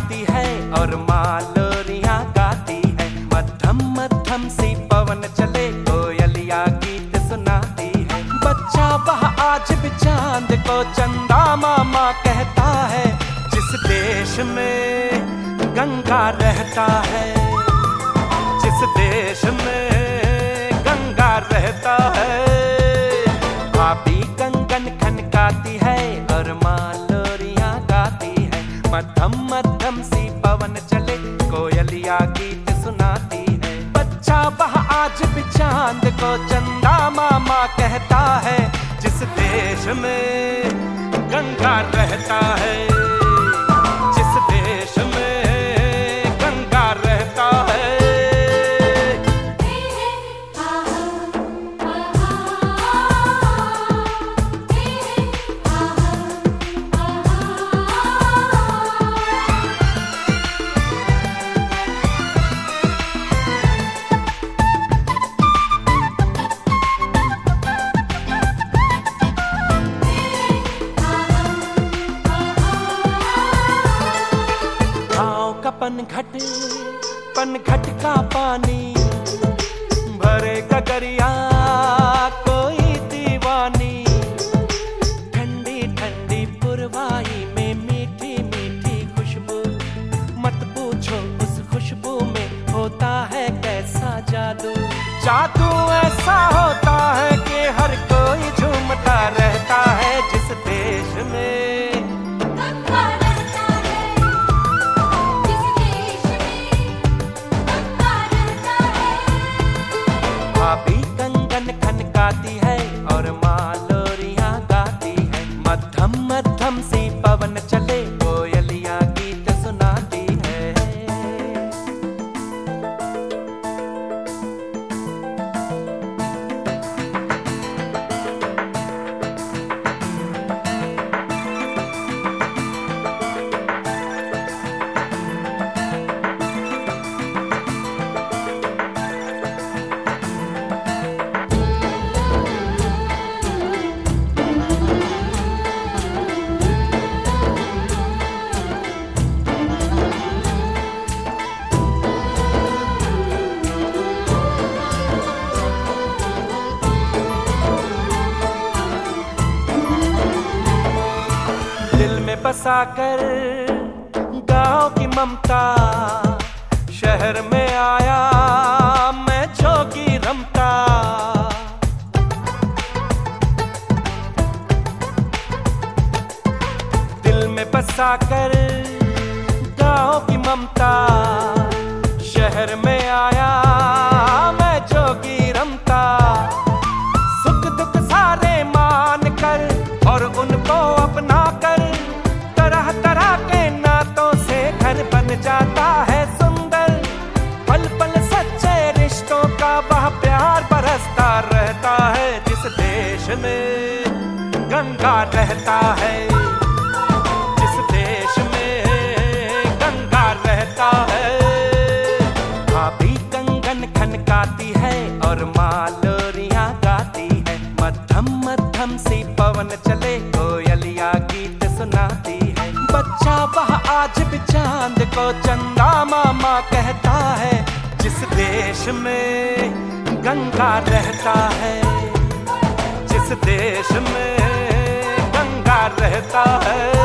जाती है और माँ लोरिया गाती है। मध्यम मध्यम सी पवन चले, कोयलिया गीत सुनाती है। बच्चा वह आज भी चाँद को चंदा मामा कहता है, जिस देश में गंगा रहता है। जिस देश में गंगा रहता है। चाँद को चंदा मामा कहता है जिस देश में गंगा रहता है। पनघट का पानी भरे गगरिया खनकाती बसा कर गाँव की ममता शहर में आया मैं जोगी रमता। दिल में बसा कर गाँव की ममता शहर में आया में गंगा रहता है। जिस देश में गंगा रहता है। भाभी कंगन खनकाती है और माँ लोरियाँ गाती है। मध्यम मध्यम सी पवन चले कोयलिया गीत सुनाती है। बच्चा वह आज भी चाँद को चंदा मामा कहता है। जिस देश में गंगा रहता है। जिस देश में गंगा रहता है।